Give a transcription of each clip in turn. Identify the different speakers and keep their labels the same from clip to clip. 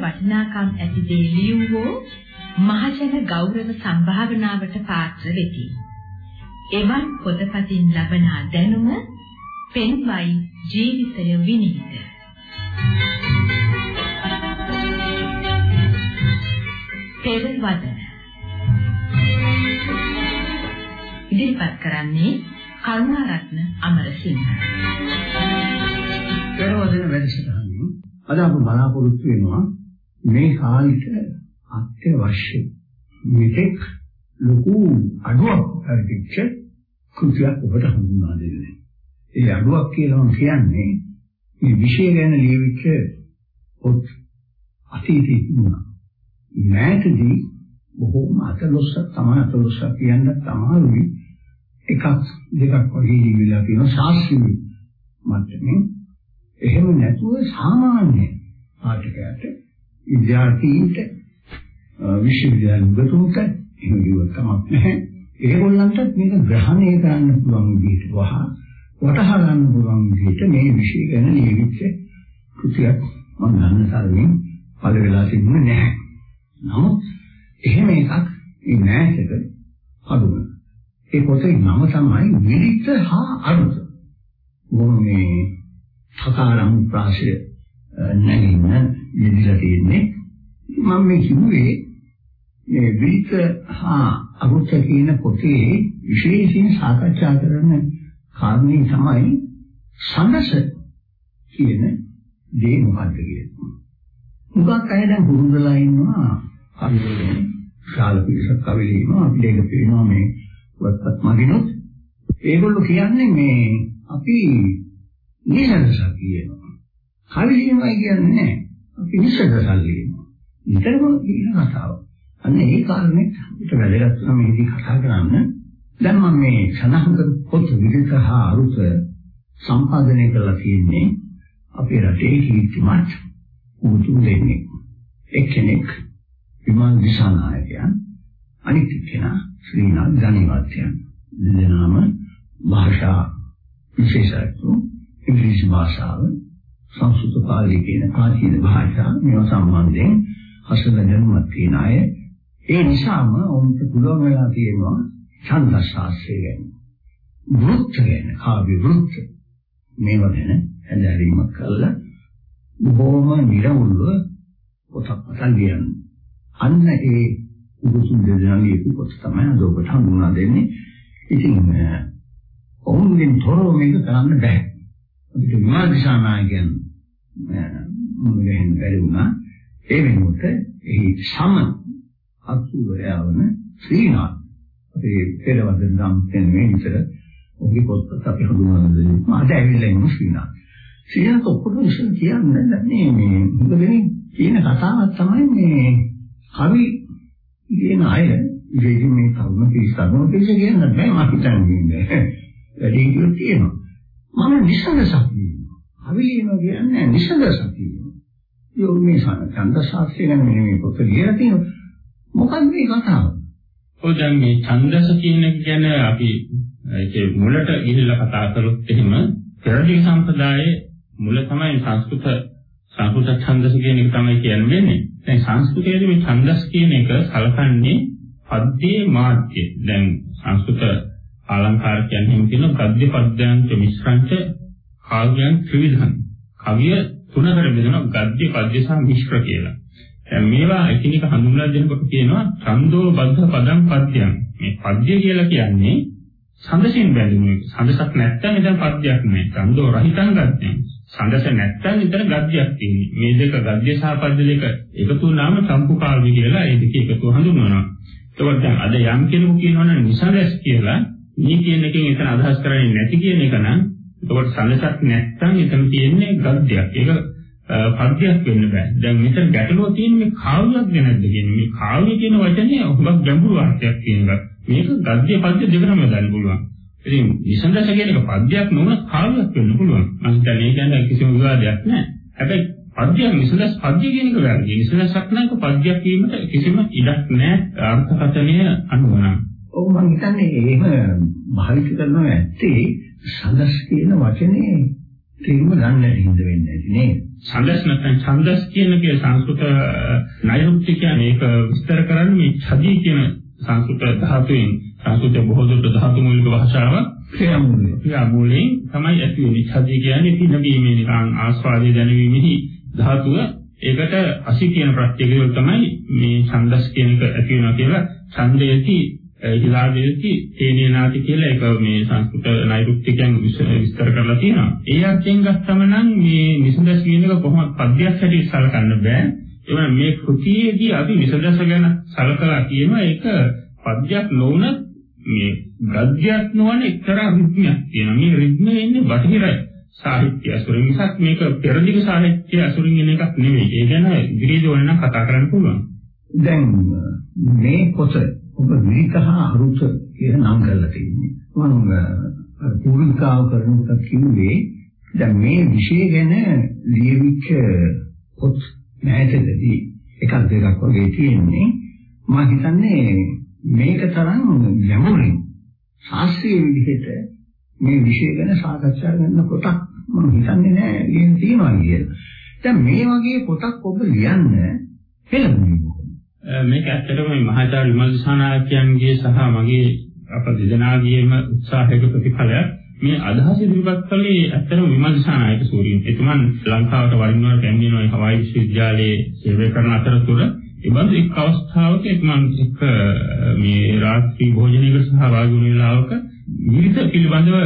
Speaker 1: කලාත්මක වටිනාකම් ඇති දේ ලියවෝ මහජන ගෞරව සම්භාවනාවට පාත්‍ර වෙති. එවන් පොතපතින් ලබන දැනුම පෙන්වයි ජීවිතය විනිවිද. පෙරවදන ඉදිරිපත් කරන්නේ කරුණාරත්න අමරසිංහ.
Speaker 2: පෙරවදන වැඩසටහනේ අද අප බලාපොරොත්තු වෙනවා මේ කාලෙට අත්‍යවශ්‍ය මෙතෙක් ලොකු අඩුවක් හරිච්ච කෘතියක් ඔබට හඳුන්වා දෙන්නේ. ඒ අඩුවක් කියලා කියන්නේ මේ විෂය ගැන ලියවිච්ච පොත් අතීතයේ තිබුණා. මෑතදී බොහෝම අතලොස්සක් තමයි අතලොස්සක් කියන්න තමයි එකක් දෙකක් වගේ ලියවිලා තියෙන ශාස්ත්‍රීය මට්ටමින් එහෙම නැතුව සාමාන්‍ය පාඨකයාට විද්‍යාර්ථීන්ට විශ්වවිද්‍යාල උගතුන්ට එහෙම ලියුවක් කමක් නැහැ. ඒගොල්ලන්ට මේක ග්‍රහණය කරන්න පුළුවන් විදිහට වහ වටහා ගන්න පුළුවන් විදිහට මේ විෂය ගැන ලියවිච්ච කෘතියක් මම ගන්න තරමින් පළ වෙලා තිබුණේ නැහැ. නමුත් එහෙම එකක් මේ නෑසක අඩුව. ඒ පොතේ නම තමයි විරිත හා අරුත. මොන්නේ සකාරම් ප්‍රාශය නැගින්න යෙදিলা තියෙන්නේ. මම මේ කිව්වේ මේ විරිත හා අරුත කියන පොතේ විශේෂයෙන් සාකච්ඡා කරන කාරණේ තමයි සඳස කියන දේ මොකක්ද කියන්නේ. මුගක් අය දැන් පුරුදුලා ඉන්නවා කවිවලින් ශාල පිටසක් කවි ලියනවා අපිට ඒක පේනවා මේ වත්පත් මගිනුත් ඒගොල්ලෝ කියන්නේ මේ අපි නිසඳසක් කියනවා. කවි ලියනවා කියන්නේ නැහැ. අපි නිසඳසක් ලියනවා. නිතරම කියන කතාව. අන්න ඒ කාරණේ අපිට වැදගත් වෙන මේකදී කතා කරන්න. දැන් මම මේ සඳහන් කරපු පොත් විදිහට හා අරුත සම්පාදනය කරලා තියෙන්නේ අපේ රටේ කීර්තිමත් උතුම් දෙන්නේ. එක්කෙනෙක් විමල් දිසානායකයන් අනිත් කෙනා ශ්‍රීනාත් ධනිවත්යන්. දෙදෙනාම භාෂා විශේෂඥ ඉංග්‍රීසි භාෂාව සංස්කෘත පාලි කියන ප්‍රාචීන භාෂා මේවා සම්බන්ධයෙන් හසල දැනුමක් තියෙන අය. ඒ නිසාම ඔවුන්ට පුළුවන් වෙලා තියෙනවා ඡන්ද ශාස්ත්‍රය ගැන වෘත්ත ගැන කාව්‍ය වෘත්ත මේවා ගැන හැදෑරීමක් කළා බොහොම නිර්වුල්ව පොතක් පටන් ගියන්. අන්න ඒ උගුසුන් දෙදෙනා ලියපු පොත තමයි අද ඔබට හඳුන්වා දෙන්නේ. ඉතින් ඔවුන්ගෙන් තොරව මේක කරන්න බෑ. අපිට විමල් දිසානායකයන් මුල ගැහෙන්න බැරි වුණා ඒ වෙනුවට එහි සම අසුවරයවන ශ්‍රීනාත් අපේ පෙරවදන නම් කියන්නේ විතර ඔහුගේ පොත්පත් අපි හඳුන්වන දෙන්නේ. අද ඇවිල්ලා ඉන්න ශ්‍රීනාත්. ශ්‍රීනාත් ඔක්කොම විශ්ල කියන්නේ මේ මේ මුදෙනේ කියන කතාවක් තමයි මේ කවි කියන අය ඉතින් මේ කරුණ පිළිසරණ පිළිස කියන්න බෑ මම හිතන්නේ. වැඩි කියොත් තියෙනවා. මම නිසඳසක් කියනවා කවිලියම කියන්නේ නිසඳසක් කියනවා යෝ මේ ඡන්ද ශාස්ත්‍රය ගැන මේ පොත ලියලා තියෙනවා මොකක්ද මේ කතාව
Speaker 3: ඔය දැන් මේ ඡන්දස කියන එක ගැන අපි ඒකේ මුලට ගිහිල්ලා කතා කරොත් එහෙම පෙරදී සම්ප්‍රදායේ මුල තමයි සංස්කෘත සංස්කෘත ඡන්දස කියන එක තමයි කියන්නේ. දැන් සංස්කෘතයේදී මේ ඡන්දස් කියන එක සලකන්නේ පද්යේ මාධ්‍ය. දැන් සංස්කෘත අලංකාර කියන්නේ එහෙම කියන ගද්‍ය පද්‍යංච මිශ්‍රංච කාව්‍යං ත්‍රිවිධං. කවිය තුනකට බෙදෙනවා ගද්‍ය පද්‍ය සහ මිශ්‍ර කියලා. දැන් මේවා එකිනෙක හඳුන්වලා දෙනකොට කියනවා ඡන්தோ බද්ධ පදං පද්‍යං. මේ පද්‍ය කියලා කියන්නේ සඳසින් බැඳුණු එක. සඳසක් නැත්තම් එතන පද්‍යයක් නෑ. ඡන්தோ රහිතං ගද්‍යං. සඳස නැත්තම් එතන ගද්‍යයක් තියෙන්නේ. මේ දෙක ගද්‍ය සහ පද්‍ය දෙක එකතු වුණාම සම්පුකාව්‍ය කියලා ඒ දෙක එකතු හඳුන්වනවා. ඒකත් දැන් අද යම් කෙනෙකු කියනවනම් නිසඳස් කියලා මේ කියන එකෙන් එතන අදහස් කරන්නේ නැති කියන එක නම් එතකොට සඳසක් නැත්තම් එතන තියෙන්නේ ගද්‍යයක්. ඒක පද්‍යයක් වෙන්න බෑ. දැන් මෙතන ගැටලුව තියෙන්නේ මේ කාව්‍යයක් ගැනද කියන්නේ. මේ කාව්‍ය කියන වචනේ හුඟක් ගැඹුරු අර්ථයක් තියෙනවා. මේක ගද්‍ය පද්‍ය දෙකම දාන්න පුළුවන්. ඉතින් විසඳස කියන එක පද්‍යයක් නොවන කාව්‍යයක් වෙන්න පුළුවන්. මම හිතන්නේ ඒ ගැන කිසිම විවාදයක් නැහැ. හැබැයි පද්‍යයක් විසඳස් පද්‍ය කියන එක වැරදි. විසඳසක් නැක පද්‍යයක් වීමට කිසිම ඉඩක් නැහැ අර්ථකථනය අනුව නම්.
Speaker 2: ඔව් මම හිතන්නේ එහෙම භාවිත කරනවා ඇත්තේ සඳස් කියන වචනේ තේරුම ගන්න හින්ද වෙන්නේ නැති නේද?
Speaker 3: ඡන්දස් නැත්නම් ඡන්දස් කියන කේ සංස්කෘත නෛරුක්ති කියන්නේ ඒක විස්තර කරන්නේ මේ ඡදී කියන සංස්කෘත ධාතුවෙන් සංස්කෘත බොහෝ දුරට ධාතු මූලික භාෂාව
Speaker 2: ක්‍රියාමූලය.
Speaker 3: ක්‍රියාමූලයෙන් තමයි ඇති වෙන්නේ. ඡදී කියන්නේ පිනවීමේ නිකන් ආස්වාදයේ දැනවීමෙහි ධාතුව ඒකට අසි කියන ප්‍රත්‍යක්ෂය තමයි මේ ඡන්දස් කියන එක ඇති වෙනවා කියලා ඡන්දයේති හිලාදේති තේනේනාති කියලා ඒක මේ සංස්කෘත නෛරුක්තිකයන් විස්තර කරලා තියෙනවා. ඒ අර්ථයෙන් ගත්තම නම් මේ නිසඳස් කියන එක කොහොමද පද්‍යයක් හැටියට සලකන්න බෑ. ඒ මේ කෘතියේදී අපි නිසඳස ගැන සලකලා කියනවා ඒක පද්‍යයක් නොවුනත් මේ ගද්‍යයක් නොවන එක්තරා රිද්මයක් තියෙනවා. මේ රිද්මය එන්නේ බටහිර සාහිත්‍ය අසුරින් මිසක් මේක පෙරදිග සාහිත්‍ය අසුරින් එන එකක් නෙවෙයි. ඒ ගැන ඉදිරියේදී ඕනනම් කතා කරන්න පුළුවන්.
Speaker 2: දැන් මේ පොත ඔබ විරිතහ අරුත කියලා නම් කරලා තියෙන්නේ. මම පූර්විකාව කරනකොට කිව්වේ දැන් මේ විෂය ගැන ලියවිච්ච පොත් නැහැටදී එකක් දෙකක් වගේ තියෙන්නේ. මම හිතන්නේ මේක තරම් ගැඹුරින් ශාස්ත්‍රීය විදිහට මේ විෂය ගැන සාකච්ඡා කරන පොතක් මම හිතන්නේ නෑ ලියන්න තියනවා කියලා. දැන් මේ වගේ පොතක් ඔබ ලියන්න පෙළඹුණේ
Speaker 3: මේක ඇත්තටම මේ මහාචාර්ය විමල් දිසානායකයන්ගේ සහ මගේ අප දෙදෙනාගේම උත්සාහයක ප්‍රතිඵලයක් මේ අදහස ඉදිරිපත් කළේ ඇත්තටම විමල් දිසානායක සූරීන්. එතුමන් ලංකාවට වරින් වර පැමිණෙනවා හවායි විශ්වවිද්‍යාලයේ සේවය කරන අතරතුර ඉබඳු එක් අවස්ථාවක එතුමන් එක්ක මේ රාත්‍රී භෝජනයකට සහභාගී වුණ වෙලාවක විවිධ පිළිබඳව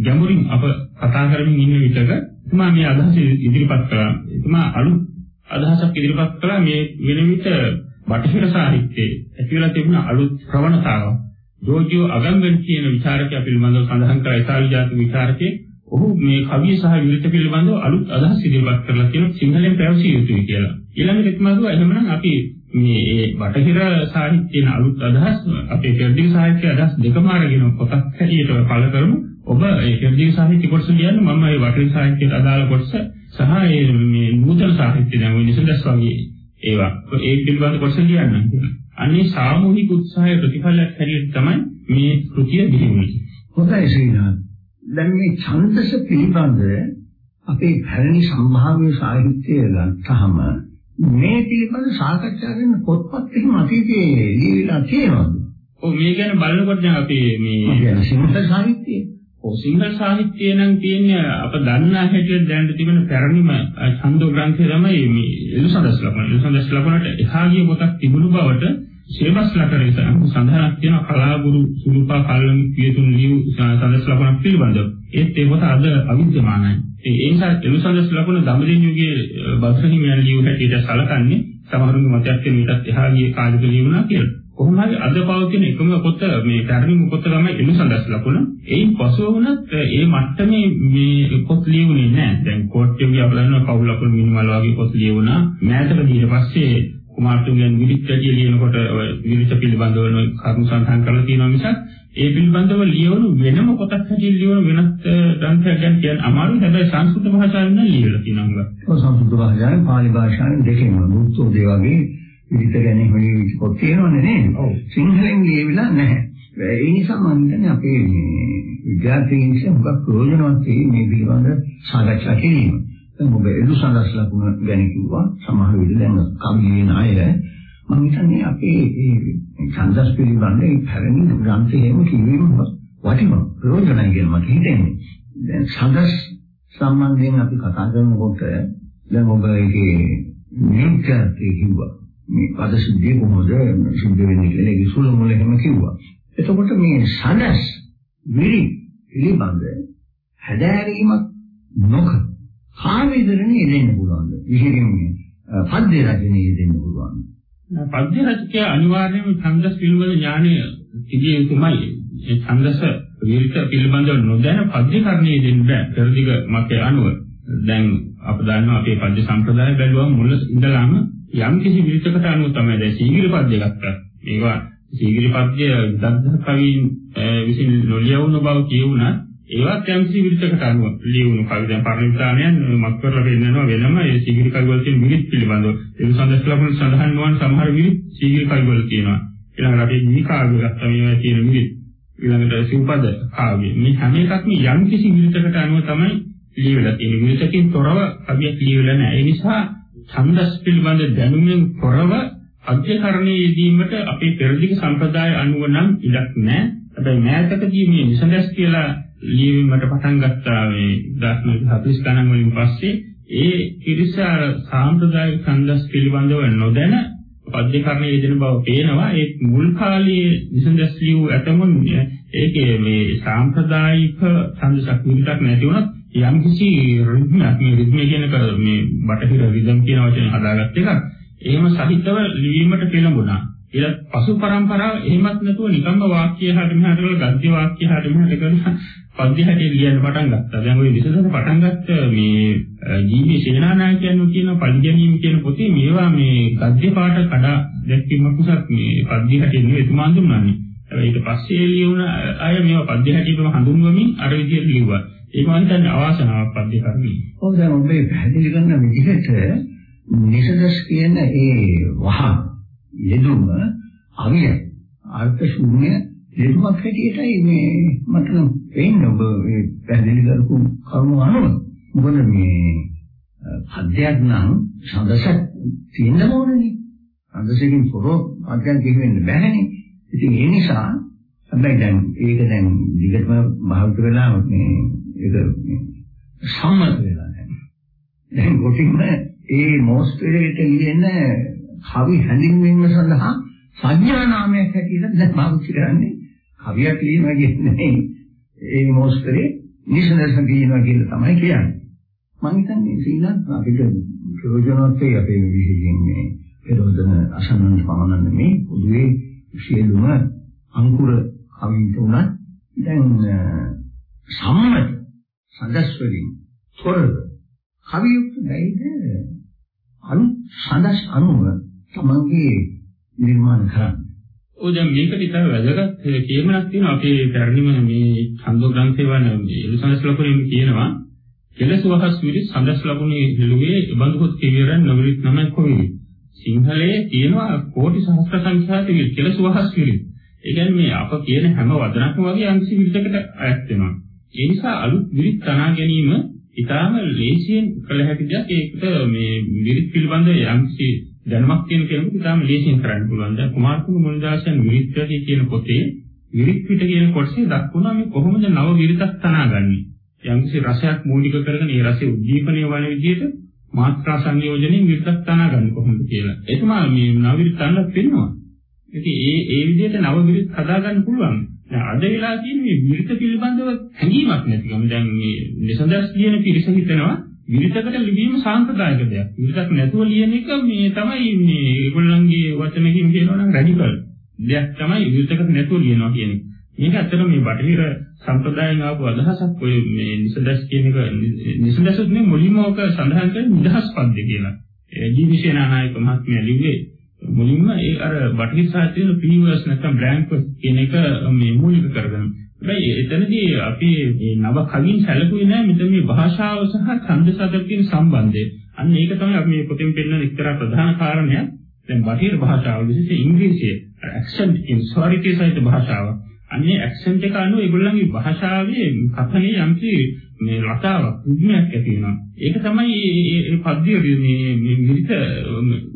Speaker 3: ගැඹුරින් අප කතා කරමින් ඉන්න විටක එතුමා මේ අදහස ඉදිරිපත් කළා. එතුමා අලුත් අදහසක් ඉදිරිපත් කළා මේ වෙන විට බටහිර සාහිත්‍යයේ ඇතිවලා තිබුණ අලුත් ප්‍රවණතාවක්. ජෝජියෝ අගම්බෙන් කියන විචාරකයා පිළිබඳව සඳහන් කළ ඉතාලි ජාතික විචාරකේ ඔහු මේ කවිය සහ විරිත පිළිබඳව අලුත් අදහස් ඉදිරිපත් කරලා තියෙන සිංහලෙන් පැවසිය යුතුයි කියලා. ඊළඟට එතුමාදුවා එහෙමනම් අපි මේ බටහිර සාහිත්‍යයේ අලුත් අදහස් අපේ පෙරදිග සාහිත්‍ය අදහස් දෙකම අරගෙන පොතක් හැටියට පළ කරමු. ඔබ ඒ පෙරදිග සාහිත්‍ය කොටස ලියන්න මම ඒ බටහිර සාහිත්‍යයට අදාළ කොටස සහ මේ නූතන සාහිත්‍ය දැන් ඔය නිසඳස් වගේ ඒවා ඒ පිළිබඳ කොටස ලියන්නම් කියලා. අනේ සාමූහික උත්සාහය ප්‍රතිඵලයක් හැටියට තමයි මේ කෘතිය බිහිවුනේ.
Speaker 2: හොඳයි ශ්‍රීනාත්. දැන් මේ ඡන්දස පිළිබඳ අපේ පැරණි සම්භාව්‍ය සාහිත්‍යය ගත්තාම මේ පිළිබඳ සාකච්ඡා කරන පොත්පත් එහෙම අතීතයේ ලියවිලා තියෙනවද?
Speaker 3: ඔව් මේ ගැන බලනකොට දැන් අපි මේ
Speaker 2: සිංහල සාහිත්‍යයේ
Speaker 3: සිංහල සාහිත්‍යය නම් කියන්නේ අප දන්නා හැටියට දැනට තිබෙන පැරණිම ඡන්දෝ ග්‍රන්ථය තමයි මේ එළුසඳස් ලකුණ. එළුසඳස් ලකුණට එහා ගිය පොතක් තිබුණු බවට සේබස් ලකරේ සඳහනක් තියෙනවා කලාගුරු සුළුපා කල්ලම් පියතුන් ලියු සඳස් ලකුණක් පිළිබඳව. ඒත් ඒ පොත අද අවිද්‍යමානයි. ඒ නිසා එළුසඳස් ලකුණ දඹදිව යුගයේ බද්‍රහිමියන් ලියු හැටියට සලකන්නේ සමහරුන්ගේ මතයක් වෙන ඊටත් එහා ගිය කාලෙක ලියුණා කියලා. කොහොම හරි අද පවතින එකම පොත මේ පැරණිම පොත තමයි එළු සඳස් ලකුණ. ඒයින් පසුව වුණත් ඒ මට්ටමේ මේ පොත් ලියුනේ නැහැ. දැන් කෝට්ටේගේ අපලන කවුල් ලකුණු මිනිමල් වගේ පොත් ලියුණා. මෑතකදී ඊට පස්සේ කුමාරතුංගයන් විවිධ ලියනකොට විවිධ පිළිබඳව කරුණු සඳහන් කරලා තියෙනවා මිසක් ඒ පිළිබඳව ලියවුණු වෙනම පොතක් හැටියට ලියවුණු වෙනත් ග්‍රන්ථයක් ගැන කියන්න අමාරුයි. හැබැයි සංස්කෘත භාෂාවෙන් නම් ලියලා තියෙනවා.
Speaker 2: ඔව් සංස්කෘත භාෂාවෙන් පාලි භාෂාවෙන් දෙකෙන්ම බුද්ධෝදේ වගේ විවිධ ගැන හොයන පොත් තියෙනවනේ නේද? ඔව්. සිංහලෙන් ලියවිලා නැහැ. ඒ නිසා මම හිතන්නේ අපේ මේ විද්‍යාර්ථීන් විසින් හුඟක් ප්‍රයෝජනවත් මේ පිළිබඳ සාකච්ඡා කිරීම. දැන් ඔබ එළු සඳස් ලකුණ ගැන කිව්වා. සමහර විට දැන් කවියන අය මම හිතන්නේ අපේ මේ ඡන්දස් පිළිබඳ ඒ පැරණි ග්‍රන්ථයේම කියවීම වටිනවා. ප්‍රයෝජනයි කියලා මට හිතෙන්නේ. දැන් ඡන්දස් සම්බන්ධයෙන් අපි කතා කරනකොට දැන් ඔබ ඒකේ නියුක්තිය කිව්වා. මේ පද සිද්ධිය කොහොමද සිද්ධ වෙන්නේ කියලා ඒක සුළු මුල එහෙම කිව්වා. එතකොට මේ සනස් විරි පිළිබඳ හැදෑරීමක් නොකර කාමීදරණේ දෙන්න පුළුවන්ද? විශේෂයෙන්ම පද්‍ය රචනයේ දෙන්න පුළුවන්.
Speaker 3: පද්‍ය රචකයා අනිවාර්යයෙන්ම ඡන්දස් පිළිබඳ ඥානය තිබිය යුතුමයි. ඒ ඡන්දස විරිත පිළිබඳව නොදැන පද්‍යකරණයේ දෙන්න බෑ. පෙරදිග මතය අනුව. දැන් අප දන්නවා අපේ පද්‍ය සම්ප්‍රදාය බැලුවම මුල ඉඳලාම යම් කිසි විරිතකට අනුව තමයි දැන් සීගිරි පද්‍ය ගත්තා. මේවා සීගිරි පද්‍ය දද්ද කවින් විසින් නොලියවුණු බව කියුණා. ඒවත් යම් කිසි විරිතකට අනුව ලියවුණු කවි දැන් පරිවිතාණයන් මත් කරලා පෙන්නනවා වෙනම ඒ සීගිරි කවි වල තියෙන විරිත් පිළිබඳව. ඒ සඳහන් ලකුණු සඳහන් නොවන සමහර විරිත් සීගිරි කවි වල තියෙනවා. ඊළඟට අපි නිහි කාව්‍ය ගත්තා මේවා තියෙන විරිත්. ඊළඟට සිව්පද කාව්‍ය. මේ හැම එකක්ම යම් කිසි විරිතකට අනුව තමයි ලියවිලා තියෙන විවිධකින් තොරව කවියක් ලියවිලා නැහැ. ඒ නිසා ඡන්දස් පිළිබඳ දැනුමින් තොරව අධ්‍යකරණයේ යෙදීමට අපේ පෙරදිග සම්ප්‍රදාය අනුව නම් ඉඩක් නැහැ. හැබැයි මෑතකදී මේ නිසඳස් කියලා ලියවීමට පටන් ගත්තා මේ 1940 ගණන් වලින් පස්සේ ඒ ඉරිසාර සාම්ප්‍රදායික ඡන්දස් පිළිබඳව නොදැන පද්‍යකරණයේ යෙදෙන බව පේනවා. ඒ මුල් කාලයේ නිසඳස් ලියු ඇතමුන් ඒකේ මේ සාම්ප්‍රදායික ඡන්දසක් විතරක් නැති වුණත් යම් කිසි රිද්මයක් මේ රිද්මය කියන මේ බටහිර රිද්ම් කියන වචනේ හදාගත්ත එකක්. එහෙම සහිතව ලිවීමට පෙළඹුණා. ඊට පසු පරම්පරාව එහෙමත් නැතුව නිකම්ම වාක්‍ය හරි මෙහාට කරලා ගද්‍ය වාක්‍ය හරි මෙහාට කරලා පද්‍ය හැටි ලියන්න පටන් ගත්තා. දැන් ওই විශේෂයෙන් පටන් ගත්ත මේ ජීවි සේනානායකයන් කියන පරිජනීය කියන පොතේ මේවා මේ ගද්‍ය පාඨ කඩා දැක්වීමක් උසක් මේ පද්‍ය හැටි නෙවෙයි එතුමා හඳුන්වන්නේ. ඊට පස්සේ ලියුණ අය මේවා පද්‍ය හැටිම හඳුන්වමින් අර විදිහට ලිව්වා. ඒක මම හිතන්නේ අවාසනාවක් පද්‍ය කර්මී.
Speaker 2: ඔව් දැන් ඔබේ පැහැදිලි කරන විදිහට නිසදස් කියන ඒ වහ යෙදුම අවිය අර්ථ ශූන්‍ය යෙදුමක් හැටියටයි මේ මට පේන්නේ ඔබ මේ පැහැදිලි කරපු කරුණු අනුව. මොකද මේ පද්‍යයක් නම් සඳසක් තියෙන්න ඕනනේ. සඳසකින් පොරෝ පද්‍යයක් කියවෙන්න බෑනේ. ඉතින් ඒ නිසා හැබැයි දැන් ඒක දැන් දිගටම භාවිත වෙලා මේ ඒක සම්මත වෙලා දැන්. දැන් කොටින්ම ඒ මොස්තරේට ලියන කවි හැඳින්වීම සඳහා සංඥා නාමයක් හැටියට දැන් පාවිච්චි කරන්නේ කවියක් ලියනවා කියන්නේ ඒ මොස්තරේ නිසනසන් කියනවා කියලා තමයි කියන්නේ. මම හිතන්නේ ශ්‍රී අපිට ප්‍රයෝජනවත් වෙයි අපේ විශේෂයෙන් මේ පෙරොදන අසන්නන් පමණක් නෙමේ පොදුවේ සියලුම අංකුර කවින්ට උනත් දැන් සම්මත සඳස් වලින් තොරව කවියුක්ත බැයිද අනු සඳස් අනුව තමන්ගේ නිර්මාණ කරන්නේ.
Speaker 3: ඔය දැන් මේකට ඉතාල වැදගත් කියමනක් තියෙනවා අපේ පැරණිම මේ ඡන්දෝ ග්‍රන්ථේ වන මේ එලසනස් ලකුණෙන් කියනවා කෙලස වහස් විරි සඳස් ලකුණේ හෙළුවේ බඳු කොට කිවිරන් නොවිරිත් නමයි කොවිලි. සිංහලයේ තියෙනවා කෝටි සහස්‍ර සංඛ්‍යාත කෙලස වහස් විරි. ඒ කියන්නේ මේ අප කියන හැම වදනක්ම වගේ අංශ විරිතකට අයත් වෙනවා. ඒ නිසා අලුත් විරිත් තනා ගැනීම ඉතාම ලේසියෙන් කළ හැකි දෙයක්. ඒකට මේ විරිත් පිළිබඳ යම්කිසි දැනුමක් තියෙන කෙනෙකුට ඉතාම ලේසියෙන් කරන්න පුළුවන්. දැන් කුමාරතුංග මුනිදාසයන් විරිත්වදී කියන පොතේ විරිත් පිට කියන කොටසේ දක්වනවා මේ කොහොමද නව විරිතක් තනාගන්නේ. යම්කිසි රසයක් මූලික කරගෙන ඒ රසය උද්දීපනය වන විදිහට මාත්‍රා සංයෝජනෙන් විරිතක් තනාගන්නේ කොහොමද කියලා. ඒක මම මේ නව විරිත් තනලා පෙන්නවා. ඉතින් ඒ ඒ විදිහට නව විරිත් හදාගන්න පුළුවන්. දැන් අද වෙලා තියෙන මේ විරිත පිළිබඳව හැඟීමක් නැතිකම දැන් මේ නිසඳස් කියන පිරිස හිතනවා විරිතකට ලිවීම සාම්ප්‍රදායික දෙයක්. විරිතක් නැතුව ලියන එක මේ තමයි මේ ඒගොල්ලන්ගේ වචනකින් කියනවා නම් රැඩිකල් දෙයක් තමයි විරිතකට නැතුව ලියනවා කියන්නේ. මේක ඇත්තට මේ බටහිර සම්ප්‍රදායෙන් ආපු අදහසක් ඔය මේ නිසඳස් කියන එක නිසඳසුත් නේ මුලින්ම ඔක සඳහන් කරන්නේ නිදහස් පද්‍ය කියලා. ඒ ජීවිසේනානායක මහත්මයා ලිව්වේ මුලින්ම ඒ අර බටහිර සාහිත්‍යයේ පීවර්ස් නැත්නම් බ්ලැන්ක් කියන එක මේ මූලික කරගෙන. හැබැයි එතනදී අපි මේ නව කවින් සැලකුවේ නැහැ මෙතන මේ භාෂාව සහ ඡන්ද සදකින් සම්බන්ධය. අන්න ඒක තමයි අපි මේ පොතෙන් පෙන්නන එක්තරා ප්‍රධාන කාරණයක්. දැන් බටහිර භාෂාව විශේෂයෙන් ඉංග්‍රීසිය ඇක්සන්ට් ඉන් ස්වරිතී සහිත භාෂාව. අන්නේ ඇක්සන්ට් එක අනුව ඒගොල්ලන්ගේ භාෂාවේ කථනයේ යම්කි මේ රටාවක් විඥානයක් ඇති වෙනවා. ඒක තමයි මේ පද්‍ය මේ මේ විරිත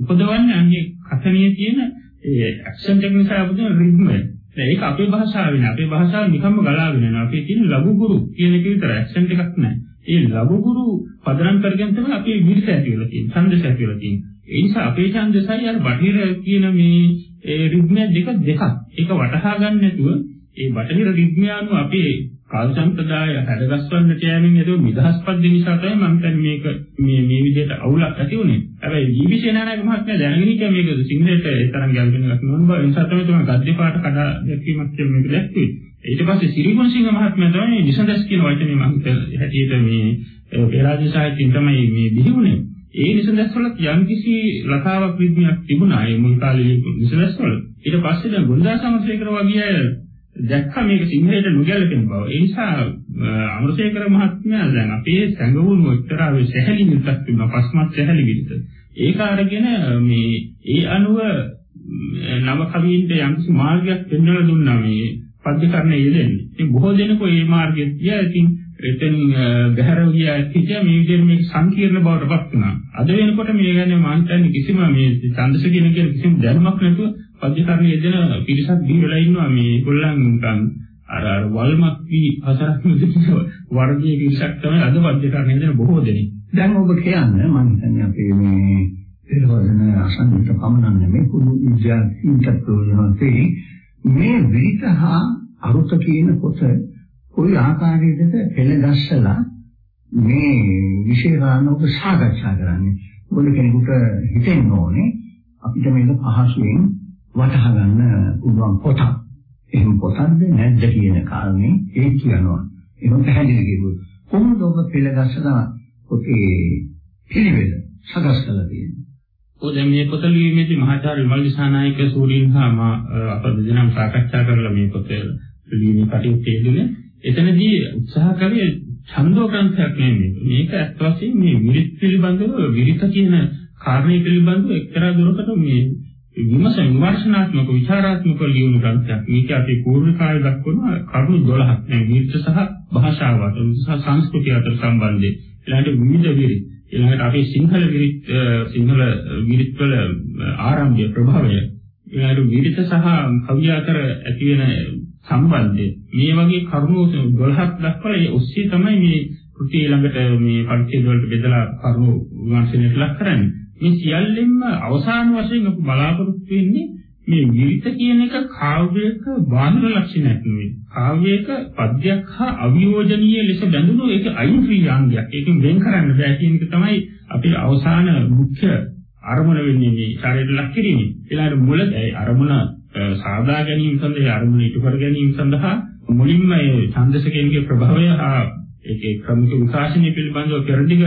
Speaker 3: උපදවන්නේ අන්නේ කථනයේ තියෙන ඒ ඇක්සන්ට් එක නිසා අපිට රිද්ම. දැන් ඒක අපේ භාෂාවේ නෑ. අපේ භාෂාව නිකම්ම ගලාගෙන යනවා. අපේ තියෙන ලඝුගුරු කියන එක විතර ඇක්සන්ට් එකක් නෑ. ඒ ලඝුගුරු පදනම් කරගෙන තමයි අපේ විරිත ඇති වෙලා තියෙන්නේ. ඡන්දස ඇති වෙලා තියෙන්නේ. ඒ නිසා අපේ ඡන්දසයි අර බටහිර කියන මේ ඒ රිද්ම දෙක දෙකක්. ඒක වටහා ගන්න නැතුව ඒ බටහිර විඥානු අපේ කාල සම්ප්‍රදාය හැඩගස්වන්නට යෑමෙන් ඒක නිදහස් පද්ධති නිසා තමයි මම කියන්නේ මේක මේ මේ විදිහට අවුලක් ඇති වුනේ. හැබැයි ජීවිසේනානායක මහත්මයා දැනගෙන ඉන්නේ මේක සිංහලට ඒ තරම් ගැළපෙන එකක් නෙවෙයි බව. ඒ නිසා තමයි තමයි ගද්‍ය පාඨ කඩා දැක්වීමක් කියන මේක දැක්කේ. ඊට පස්සේ සිරිගුණ සිංහ මහත්මයා තමයි නිසඳස් කියන වචනේ මම හැටියට මේ පෙරාජය සාහිත්‍යයෙන් තමයි මේ බිහිවුනේ. ඒ නිසඳස් වල යම්කිසි ලතාවක් විද්‍යාවක් තිබුණා ඒ මුල් කාලේ නිසඳස් වල. ඊට පස්සේ දැන් ගුණදාස සමසේකර වගේ අය දැක්කා මේක සිංහලයට නොගැලපෙන බව. ඒ නිසා අමරසේකර මහත්මයා දැන් අපේ සංගවුණු එක්තරා වේ සැහැලි විදිහක් තිබුණා පස්මත් සැහැලි විදිහට. ඒක අරගෙන මේ ඒ අනුව නව කවීන්ට යම්කිසි මාර්ගයක් පෙන්වලා දුන්නා මේ පද්‍යකරණය යෙදෙන්නේ. ඉතින් බොහෝ දෙනෙකු මේ මාර්ගය තියා ඉතින් එතෙන් ගැහැරව ගියා හිටියා මේ විදිහට මේක සංකීර්ණ බවට පත් වුණා. අද වෙනකොට මේ ගැන මම හිතන්නේ කිසිම මේ ඡන්දස කියන කියන කිසිම දැනුමක් නැතුව පද්‍යකරණයේ යෙදෙන පිරිසක් බිහිවලා ඉන්නවා මේ ඒගොල්ලන් නිකන් අර අර වල්මත් වී හතරක් නෙවෙයි වර්ගයේ පිරිසක් තමයි අද පද්‍යකරණයේ යෙදෙන බොහෝ දෙනෙක්.
Speaker 2: දැන් ඔබ කියන්නේ මම හිතන්නේ අපේ මේ පෙරවදන අසන්නට පමණක් නෙමෙයි කුඩු විද්‍යාඥයින්ට ප්‍රයෝජනවත් මේ විරිතහා අරුත කියන පොත කොයි ආකාරයකද පෙළගස්සලා මේ විශේෂානෝක සාකච්ඡා කරන්නේ? මොකද කෙනෙකුට හිතෙන්න ඕනේ අපිට මේක පහසුවෙන් වටහා ගන්න පුළුවන් පොතක් එහෙම පොතක්ද නැද්ද කියන කාරණේ ඒ කියනවා එහෙම පැහැදිලි කිව්වොත් කොහොමද ඔබ පෙළගස්සලා පොතේ පිළිවෙල සකස් කළා තියෙන්නේ
Speaker 3: ඔය දැන් මේ පොත ලියීමේදී මහාචාර්ය විමල් දිසානායක සූරීන් හා මා අප දෙදෙනාම සාකච්ඡා කරලා මේ පොත ලියීමේ කටයුතු යෙදුනේ. එතනදී උත්සාහ කළේ ඡන්දෝ ග්‍රන්ථයක් නෙමෙයි. මේක අත් වශයෙන් මේ විරිත් පිළිබඳව විරිත කියන කාරණේ පිළිබඳව එක්තරා දුරකට මේ විමර්ශන විමර්ශනාත්මක විචාරාත්මක ලියුණු ග්‍රන්ථයක්. මේක අපේ පූර්ව කාලය දක්වන කරුණු 12ක් නේ. විරිත් සහ භාෂාව අතර සහ සංස්කෘතිය අතර සම්බන්ධය. ඊළඟට විවිධ විරිත් ඊළඟට අපි සිංහල විරිත් සිංහල විරිත් වල ආරම්භය ප්‍රභවය. ඊළඟට විරිත සහ කවිය අතර ඇති වෙන සම්බන්ධය. මේ වගේ කරුණු 12ක් දක්වලා ඒ ඔස්සේ තමයි මේ කෘතිය ළඟට මේ පරිච්ඡේද වලට බෙදලා කරුණු විමර්ශනයට ලක් කරන්නේ. මේ සියල්ලෙන්ම අවසාන වශයෙන් අපි බලාපොරොත්තු වෙන්නේ මේ විරිත කියන එක කාව්‍යයක බාහිර ලක්ෂණයක් නෙවෙයි. කාව්‍යයක පද්‍යයක් හා අවියෝජනීය ලෙස බැඳුණු ඒක අයින් ක්‍රියාංගයක්. ඒකෙන් වෙන් කරන්න බෑ කියන එක තමයි අපේ අවසාන මුඛ්‍ය අරමුණ වෙන්නේ මේ ශරීර ලක් කිරීමේ. ඊළඟ මුල අරමුණ සාදා ගැනීම සඳහා අරමුණ ඉටු කර ගැනීම සඳහා මුලින්ම මේ ඡන්දසකෙන්ගේ ප්‍රභවය හා ඒකේ ක්‍රමික විකාශනය පිළිබඳව පෙරදිග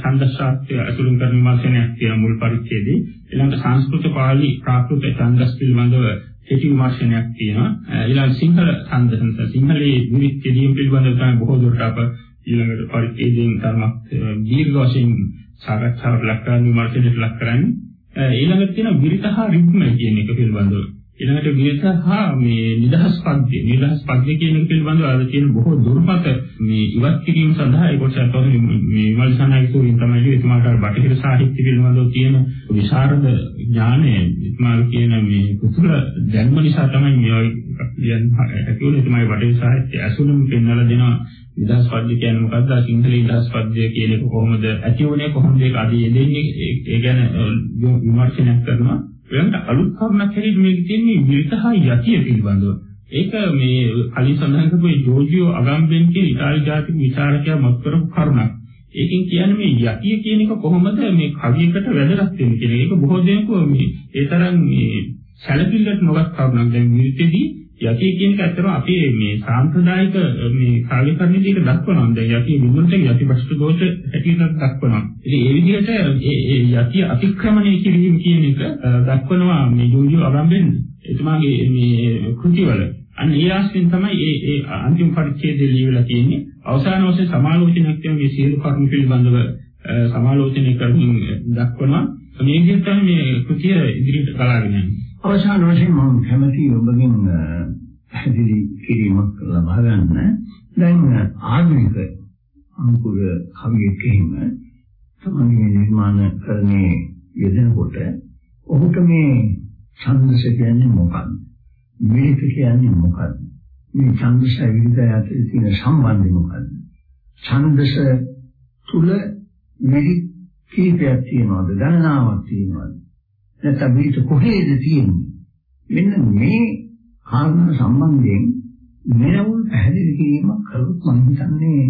Speaker 3: ඡන්ද ශාස්ත්‍රය අසුරුම් කරන විමර්ශනයක් තියෙන මුල් පරිච්ඡේදයේ ඊළඟ සංස්කෘත පාළි ප්‍රාකෘත ඡන්දස් පිළිබඳව කෙටි විමර්ශනයක් තියෙනවා. ඊළඟ සිංහල ඡන්දස සිංහලයේ විවිධ කෙලියම් පිළිබඳව තමයි බොහෝ දුරට අප ඊළඟට පරිච්ඡේදයෙන් තරමක් දීර්ඝ වශයෙන් සාකච්ඡාවට ලක් කරන විමර්ශනයට ලක් කරන්නේ. ඊළඟට තියෙන විරිතහා රිද්ම කියන එක පිළිබඳව. ඊළඟට විරස හා මේ නිදහස් පද්‍ය නිදහස් පද්‍ය කියන එක පිළිබඳව අර තියෙන බොහෝ දුර්මත මේ ඉවත් කිරීම සඳහා ඒක සත්‍යව මේ විමර්ශනායිතුරින් තමයි එතුමාට අර බටහිර සාහිත්‍ය පිළිබඳව තියෙන විශාරද ඥානය එතුමා කියන මේ කුසල දැනුම නිසා තමයි මේ කියන්නේ හැකියුනේ එතුමාගේ බටහිර සාහිත්‍ය අසුනම පෙන්වලා දෙනවා නිදහස් පද්‍ය කියන්නේ මොකද්ද? සිංහල නිදහස් පද්‍ය කියන එක කොහොමද ඇති වුනේ? කොහොමද ඒක අද යෙදෙන්නේ? ඒ ගැන විමර්ශනයක් කරනවා. එවන්ට අලුත් කරුණක් හැටියට මේක තියෙන්නේ විරිතහා යතිය පිළිබඳව. ඒක මේ කලින් සඳහන් කරපු ජෝර්ජියෝ අගම්බෙන් කියන ඉතාලි ජාතික විචාරකයා මත කරපු කරුණක්. ඒකෙන් කියන්නේ මේ යතිය කියන එක කොහොමද මේ කවියකට වැදගත් වෙන්නේ කියන එක. ඒක බොහෝ දෙනෙකු මේ ඒ තරම් මේ සැලකිල්ලට නොගත් කරුණක්. දැන් විරිතේදී යතිය කියන එක ඇත්තටම අපේ මේ සාම්ප්‍රදායික මේ කාර්යකරණයේදී ඒක දක්වනවා. දැන් යතිය විමුක්තිය යති ප්‍රශ්න දෝෂ හැටියට දක්වනවා. ඉතින් ඒ විදිහට ඒ යතිය අතික්‍රමණය කිරීම කියන එක දක්වනවා මේ ජෝජෝ අරම්බෙන් එතුමාගේ මේ කෘතිවල. අන්න ඒ ආශ්‍රයෙන් තමයි ඒ ඒ අන්තිම පරිච්ඡේදය ලියවිලා තියෙන්නේ. අවසාන වශයෙන් සමාලෝචනයක් කියන මේ සියලු කරුණු පිළිබඳව සමාලෝචනය කරමින් දක්වනවා. මේ විදිහට තමයි මේ කෘතිය ඉදිරියට ගලාගෙන යන්නේ.
Speaker 2: අවසාන වශයෙන් මම කැමති ඔබගෙන් පැහැදිලි කිරීමක් ලබා ගන්න. දැන් ආධුනික අනුකූල කවියෙක් එහෙම තමයි නිර්මාණ කරන්නේ යෙදෙනකොට ඔහුට මේ ඡන්දස කියන්නේ මොකක්ද? විරිත කියන්නේ මොකක්ද? මේ ඡන්දස විරිත අතර තියෙන සම්බන්ධය මොකක්ද? ඡන්දස තුල විරිත කීපයක් තියෙනවද? ගණනාවක් තියෙනවද? නැත්නම් මේක කොහේද තියෙන්නේ? මෙන්න මේ කාරණා සම්බන්ධයෙන් මෙලවුල් පැහැදිලි කිරීමක් කළොත් මම හිතන්නේ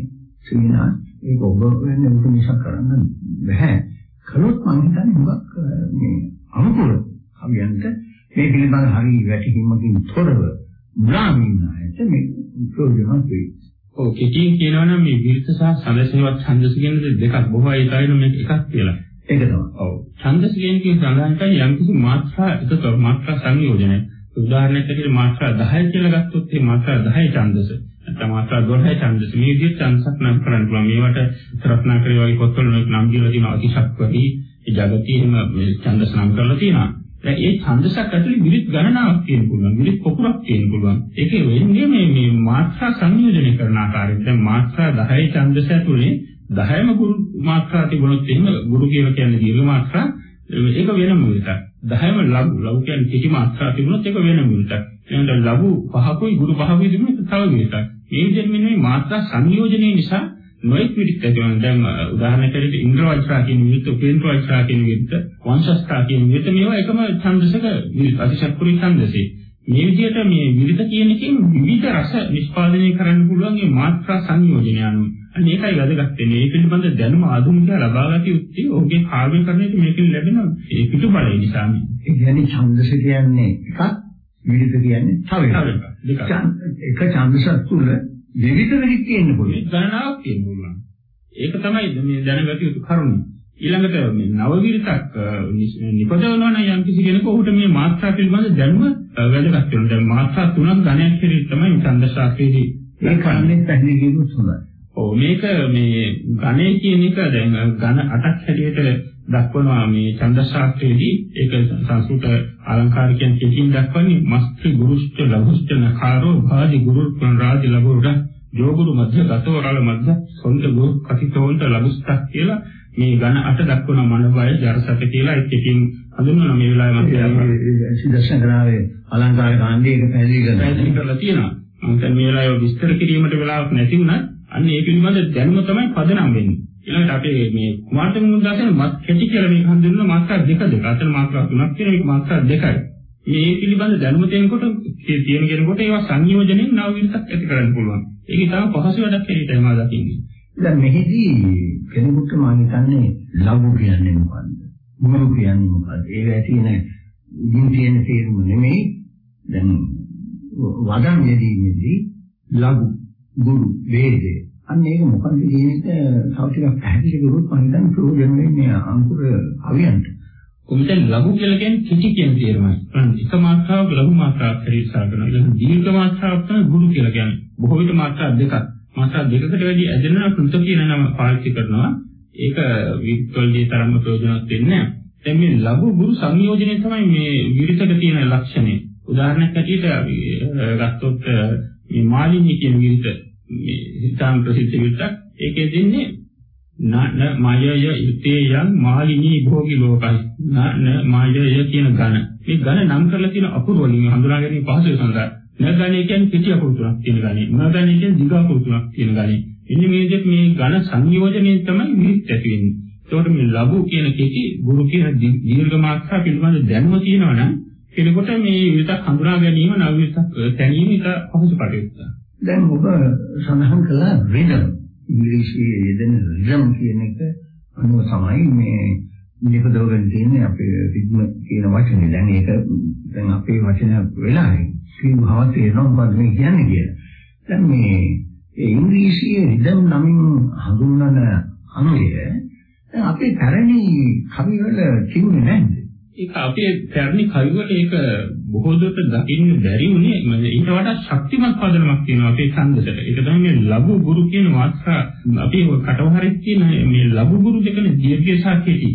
Speaker 2: සීනා ඒක ඔබ වෙන්නේ මොකද නිසා කරන්න බෑ. කළොත් මම හිතන්නේ මොකක් මේ අනුකූල කවියන්ට මේ පිළිබඳ හරි වැටහීමකින් තොරව බ්‍රාහ්මණයන්ට මේ ප්‍රයෝජනවත් වෙයි.
Speaker 3: ඔව් කෙටියෙන් කියනවා නම් මේ විරුද්ධ සහ සඳසේවත් ඡන්දස කියන දෙකක් බොහෝ අය කියනවා මේක එකක් කියලා.
Speaker 2: ඒක තමයි.
Speaker 3: ඔව්. ඡන්දස කියන්නේ සඳහන් කරන්නේ යම් කිසි මාත්‍රා එකක මාත්‍රා සංයෝජනය. උදාහරණයක් ඇටියට මාත්‍රා 10 කියලා ගත්තොත් ඒ මාත්‍රා 10 ඡන්දස. නැත්නම් මාත්‍රා 12 ඡන්දස. මේ විදිහට ඡන්දසක් නම් කරන්න පුළුවන්. මේවට රත්නාකරේ වගේ පොත්වල නම් දීලා තියෙනවා අතිශක්වරි, ජගති එහෙම මේ ඡන්දස නම් කරලා තියෙනවා. දැන් ඒ ඡන්දසක් ඇතුලේ විරිත් ගණනාවක් තියෙන්න පුළුවන්. විරිත් පොකුරක් තියෙන්න පුළුවන්. ඒකේ වෙන්නේ මේ මේ මාත්‍රා සංයෝජනය කරන ආකාරයෙන්. දැන් මාත්‍රා 10 ඡන්දස ඇතුලේ 10ම ගුරු මාත්‍රා තිබුණොත් එහෙම ගුරු කියලා කියන්නේ දීර්ඝ මාත්‍රා ඒක වෙනම විදිහට. 10ම ලඝු ලඝු කියන්නේ කිසි මාත්‍රා තිබුණොත් ඒක වෙනම විදිහට. එහෙනම් ලඝු පහකුයි ගුරු පහකුයි තිබුණොත් තව විදිහට. මේ විදිහට මෙන්න මේ මාත්‍රා සංයෝජනයේ නිසා නොයෙක් විදිහට කියනවා. දැන් උදාහරණයක් විදිහට ඉන්ද්‍ර වෛශ්‍රා කියන විදිහට, උපේන්ද්‍ර වෛශ්‍රා කියන විදිහට, වංශස්ථා කියන විදිහට මේවා එකම ඡන්දසක අතිශක්කුරි ඡන්දසේ. මේ විදිහට මේ විවිධ කියන එකෙන් විවිධ රස නිෂ්පාදනය කරන්න පුළුවන් මේ මාත්‍රා සංයෝජනය අනුව. ඒකයි වැදගත් වෙන්නේ. මේ පිළිබඳ දැනුම ආධුනිකයා ලබා ගත යුත්තේ ඔහුගේ කාර්ය කරන්නට මේකෙන් ලැබෙන ඒ පිටුබලය නිසා.
Speaker 2: ඒ කියන්නේ ඡන්දස කියන්නේ එකක්, විවිධ කියන්නේ තව එකක්. එක ඡන්දසක් තුල විවිධ වෙලික් තියෙන්න පුළුවන්.
Speaker 3: ගණනාවක් තියෙන්න පුළුවන්. ඒක තමයි මේ දැනගත යුතු කරුණ. ඊළඟට මේ නව විරිතක් නිපදවනවා නම් යම් කිසි කෙනෙකු ඔහුට මේ මාත්‍රා පිළිබඳ දැනුම වැදගත් වෙනවා. දැන් මාත්‍රා තුනක් ගණයක් හැටියට තමයි ඡන්ද ශාස්ත්‍රයේදී
Speaker 2: ඒ කන්නේ පැහැදිලි කියුත් හොඳයි.
Speaker 3: ඔව් මේක මේ ගණේ කියන එක දැන් ඝන 8ක් හැටියට දක්වනවා මේ ඡන්ද ශාස්ත්‍රයේදී. ඒක සංස්කෘත අලංකාරිකයන් කෙටින් දක්වන්නේ මස්ත්‍රි ගුරුෂ්ඨ ලඝුෂ්ඨ නකාරෝ භාදි ගුරු ප්‍රණරාදි ලබුරුඩ යෝගුරු මධ්‍ය ගතවරල මධ්‍ය සොන්ත ගු කතිතෝන්ත ලබුස්තක් කියලා මේ ඝන 8 දක්වන මනබය ජරසත කියලා ඒ කෙටින් හඳුන්වන මේ වෙලාවේ මම
Speaker 2: සිදර්ශන කරාවේ අලංකාර කාණ්ඩයේ ඒක පැහැදිලි
Speaker 3: කරලා තියෙනවා. මම මේ වෙලාවේ විස්තර කිරීමට වෙලාවක් නැති වුණත් අන්න ඒ පිළිබඳ දැනුම තමයි පදනම් වෙන්නේ. ඊළඟට අපේ මේ කුමාරට මුන්දාසෙන් මත් කෙටි කියලා මේක හඳුන්වන මාත්‍රා දෙක දෙක. අතන මාත්‍රා තුනක් තියෙන මේක මාත්‍රා දෙකයි. මේ පිළිබඳ දැනුම තියෙනකොට තියෙන කෙනෙකුට ඒවා සංයෝජනෙන් නව විදිහක් ඇති කරන්න පුළුවන්. ඒක ඉතාම පහසු වැඩක් හැටියට මම දකින්නේ.
Speaker 2: දැන් මෙහිදී කෙනෙකුට මම හිතන්නේ ලඝු කියන්නේ මොකද්ද? මුරු කියන්නේ මොකද්ද? ඒක ඇතින උඩින් තියෙන තේරුම නෙමෙයි. දැන් වදන් යෙදීමේදී ලඝු ගුරු වේදේ අන්න ඒක මොකක්ද කියන එක තව ටිකක් පැහැදිලි කරුවොත් මම හිතන්නේ ප්‍රයෝජන වෙන්නේ අංකුර අවියන්ට.
Speaker 3: කොමිට ලඝු කියලා කියන්නේ කිසි කියන තේරුමයි. එක මාත්‍රාවක ලඝු මාත්‍රාවක් හැටියට සලකනවා. ඊළඟ දීර්ඝ මාත්‍රාවක් තමයි ගුරු කියලා කියන්නේ. බොහෝ විට මාත්‍රා දෙකක්. මාත්‍රා දෙකකට වැඩි ඇදෙන කෘත කියන නම පාවිච්චි කරනවා. ඒක විත්වලදී තරම්ම ප්‍රයෝජනවත් වෙන්නේ නැහැ. දැන් මේ ලඝු ගුරු සංයෝජනය තමයි මේ විරිතක තියෙන ලක්ෂණය. උදාහරණයක් ඇටියට අපි ගත්තොත් මේ මාලිනී කියන විරිත මේ හිතාම් ප්‍රසිද්ධ විරිතක් ඒකේ දෙන්නේ න මයය යුතේ යං මාලිනී භෝගි ලෝකයි. න මයය කියන ඝන. මේ ඝන නම් කරලා තියෙන අකුරු වලින් හඳුනා ගැනීම පහසුයි සඳහා. න ඝන කියන්නේ පිටි අකුරු තුනක් තියෙන ඝනේ. න ඝන කියන්නේ දිග අකුරු තුනක් තියෙන ඝනේ. එන්නේ මේ විදිහට මේ ඝන සංයෝජනයෙන් තමයි විරිත් ඇති වෙන්නේ. ඒකට මේ ලඝු කියන කෙටි ගුරු කියන දීර්ඝ මාත්‍රා පිළිබඳ දැනුම තියෙනවා නම් කෙනෙකුට මේ විතක් හඳුනා ගැනීම නව විතක් තැනීම ඉත පහසු කටයුත්තක්.
Speaker 2: දැන් ඔබ සඳහන් කළා රිදම් ඉංග්‍රීසියේ යෙදෙන රිදම් කියන එක අනුව තමයි මේ නිපදවගෙන තියෙන්නේ අපේ රිද්ම කියන වචනේ. දැන් ඒක දැන් අපේ වචන වෙලායි. සිංහව තේරෙනවා මොකද මේ කියන්නේ කියලා. දැන් මේ ඉංග්‍රීසියේ රිදම් නමින් හඳුන්වන අනුය දැන් අපේ පැරණි කවිවල තිබුණේ නැද්ද?
Speaker 3: ඒක අපේ පැරණි කවිවල ඒක බොහෝ දුරට දකින්න බැරි වුණේ ඊට වඩා ශක්තිමත් පදනමක් තියෙනවා අපේ ඡන්දසට. ඒක තමයි මේ ලඝු ගුරු කියන මාත්‍රා අපි කටවහරේ තියෙන මේ ලඝු ගුරු දෙකනේ දීර්ඝ සාකේටි.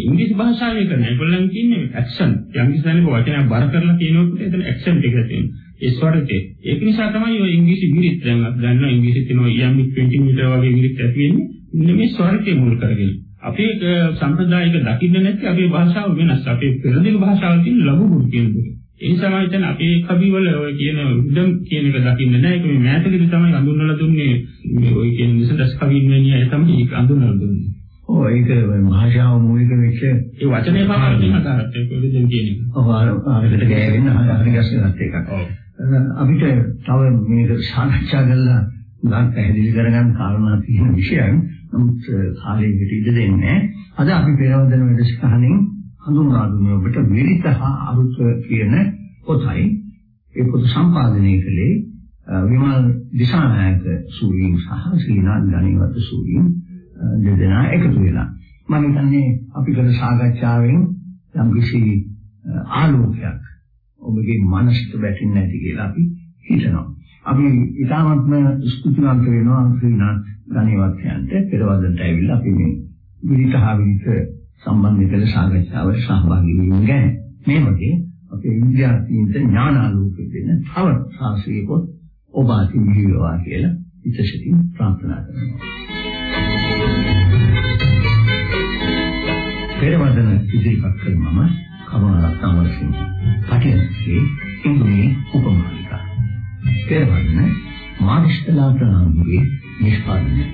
Speaker 3: ඉංග්‍රීසි භාෂාවේ කරන ඒගොල්ලන් කියන්නේ ඇක්ෂන්. යම් කිසිම වචනයක් බර කරලා කියනකොට එතන ඇක්ෂන් ටික තියෙනවා. ඒ ස්වරතේ. ඒක නිසා තමයි ඔය ඉංග්‍රීසි විරිත් දැන් ගන්නවා ඉංග්‍රීසි තියෙනවා යම් 20 මීටර වගේ විරිත් ඇති වෙන්නේ. මෙන්න මේ ස්වරතේ මුල් කරගෙන. අපේ සම්ප්‍රදායික දකින්න නැති අපේ භාෂාව වෙනස්. අපේ පෙරදිග භාෂාවල තියෙන ලඝු ගුරු කියන එක. ඒ මම හිතන්නේ අපේ කවිවල ඔය කියන උදම් කියන එක දකින්න නැහැ. ඒක මේ මෑතකදී තමයි අඳුන්වලා දුන්නේ. මේ ඔය කියන නිසදස් කවින් වෙනිය අය තමයි ඒක අඳුන්වලා දුන්නේ.
Speaker 2: ඔව් ඒක භාෂාව මූලික වෙච්ච
Speaker 3: ඒ වචනේ පාවිච්චි කරලා ඒක උදම් කියන එක.
Speaker 2: ඔව් ආරකට ගෑවෙන්න හරි ගැස්සෙනත් එකක්.
Speaker 3: ඔව්.
Speaker 2: අපිට තව මේක සාකච්ඡා කරලා ගන්න පැහැදිලි කරගන්න කාරණා තියෙන විෂයන් නමුත් කාලයකට ඉඩ දෙන්නේ අද අපි පෙරවදන වැඩසටහනින් හඳුන්වා දුන්නේ ඔබට විරිත හා අරුත කියන පොතයි. ඒ පොත සම්පාදනය කළේ විමල් දිසානායක සූරීන් සහ ශ්‍රීනාත් ගණේවත සූරීන් දෙදෙනා එකතු වෙලා. මම හිතන්නේ අපි කළ සාකච්ඡාවෙන් යම් කිසි ආලෝකයක් ඔබගේ මනසට වැටෙන්නේ නැති කියලා අපි හිතනවා. අපි ඊටාත්ම ස්තුතිවන්ත වෙනවා ශ්‍රීනාත් ගණේවත්යන්ට පෙරවදනට ඇවිල්ලා අපි මේ විරිත හා විරිත සම්බන්ධ කළ සාකච්ඡාවට සහභාගී වීම ගැන මේ ඥාතීන්ට ඥානාලෝක දෙන තව ශාස්ත්‍රීයකොත් ඔබ අතින් ජීවවා කියලා ඉතසිතින් ප්‍රාර්ථනා කරනවා. පෙරවදන ඉදිරිපත් කළ මම කරුණාරත්න අමරසිංහ. පටියන්සේ ඉංග්‍රීසි උපමාලිකා. පෙරවදන මානිෂ්ඨලාතනාගේ නිෂ්පාදනය.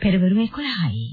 Speaker 1: පෙරවරු 11යි.